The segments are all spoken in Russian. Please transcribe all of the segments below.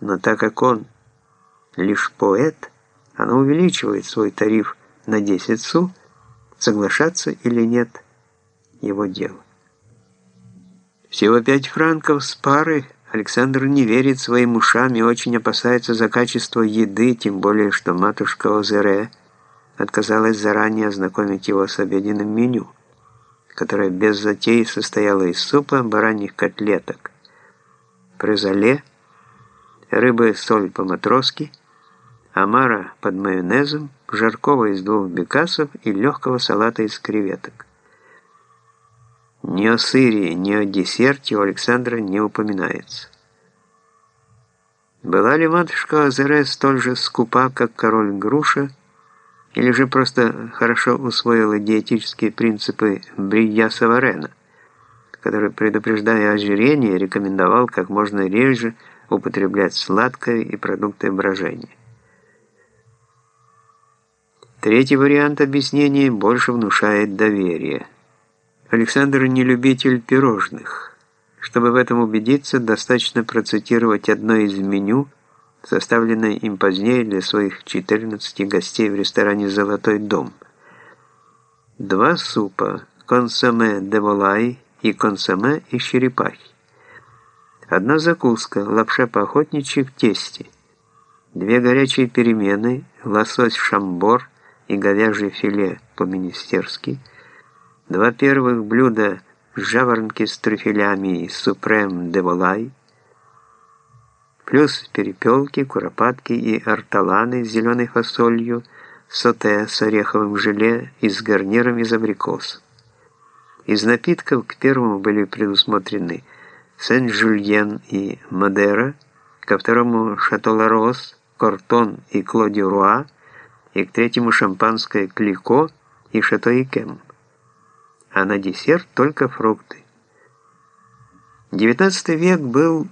Но так как он лишь поэт, она увеличивает свой тариф на 10 су, соглашаться или нет – его дело. Всего 5 франков с пары Александр не верит своим ушам и очень опасается за качество еды, тем более, что матушка Озере отказалась заранее ознакомить его с обеденным меню, которое без затей состояло из супа, бараньих котлеток, презоле, рыбы соль по-матросски, омара под майонезом, жаркого из двух бекасов и легкого салата из креветок. Ни о сыре, ни о десерте у Александра не упоминается. Была ли матушка Азере столь же скупа, как король Груша, или же просто хорошо усвоила диетические принципы Брия Саварена, который, предупреждая ожирение, рекомендовал как можно реже употреблять сладкое и продукты брожения. Третий вариант объяснения больше внушает доверие. Александр не любитель пирожных. Чтобы в этом убедиться, достаточно процитировать одно из меню, составленное им позднее для своих 14 гостей в ресторане «Золотой дом». Два супа, консоме де волай и консоме из черепахи. Одна закуска, лапша по-охотничьи в тесте. Две горячие перемены, лосось шамбор – и говяжье филе по-министерски, два первых блюда жаворонки с трюфелями и супрем де волай, плюс перепелки, куропатки и арталаны с зеленой фасолью, соте с ореховым желе и с гарниром из абрикосов. Из напитков к первому были предусмотрены Сен-Жульен и Мадера, ко второму Шато-Ларос, Кортон и Клоди-Руа, и к третьему шампанское Клико и Шато Икем. А на десерт только фрукты. XIX век был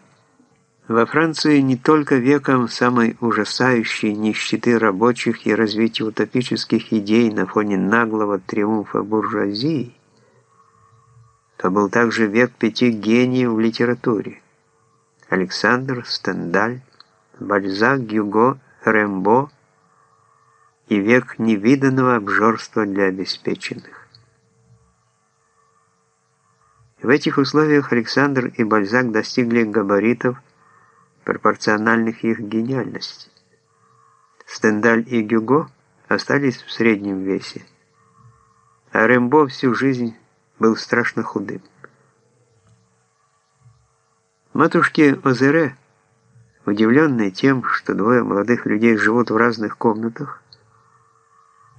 во Франции не только веком самой ужасающей нищеты рабочих и развития утопических идей на фоне наглого триумфа буржуазии, то был также век пяти гениев в литературе. Александр, Стендаль, Бальзак, Гюго, Рембо, и век невиданного обжорства для обеспеченных. В этих условиях Александр и Бальзак достигли габаритов, пропорциональных их гениальности. Стендаль и Гюго остались в среднем весе, а Рембо всю жизнь был страшно худым. Матушки Озере, удивленные тем, что двое молодых людей живут в разных комнатах,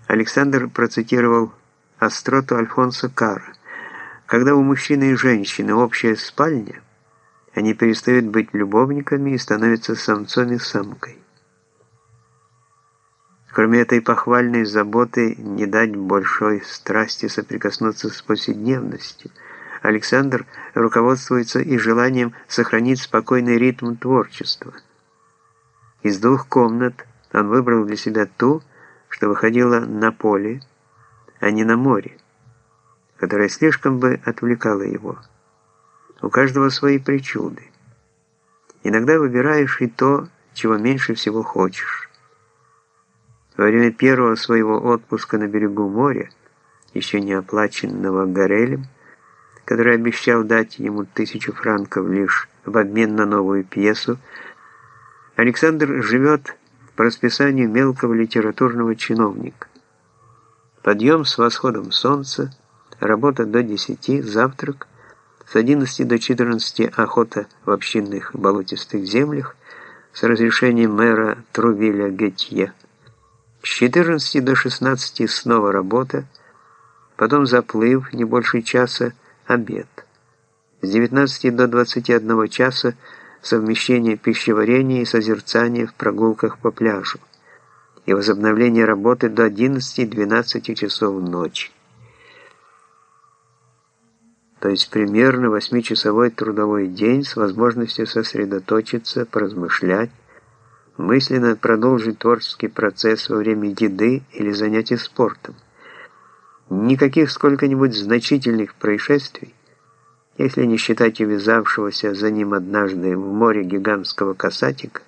Александр процитировал остроту Альфонса Кара. Когда у мужчины и женщины общая спальня, они перестают быть любовниками и становятся самцом и самкой. Кроме этой похвальной заботы не дать большой страсти соприкоснуться с повседневностью, Александр руководствуется и желанием сохранить спокойный ритм творчества. Из двух комнат он выбрал для себя ту, что выходило на поле, а не на море, которое слишком бы отвлекало его. У каждого свои причуды. Иногда выбираешь и то, чего меньше всего хочешь. Во время первого своего отпуска на берегу моря, еще не оплаченного Горелем, который обещал дать ему тысячу франков лишь в обмен на новую пьесу, Александр живет по расписанию мелкого литературного чиновника. Подъем с восходом солнца, работа до 10, завтрак, с 11 до 14 охота в общинных болотистых землях с разрешением мэра Трувиля Гетье. С 14 до 16 снова работа, потом заплыв не больше часа, обед. С 19 до 21 часа совмещение пищеварения и созерцания в прогулках по пляжу и возобновление работы до 11-12 часов ночи. То есть примерно 8-часовой трудовой день с возможностью сосредоточиться, поразмышлять, мысленно продолжить творческий процесс во время еды или занятий спортом. Никаких сколько-нибудь значительных происшествий, если не считать увязавшегося за ним однажды в море гигантского касатика,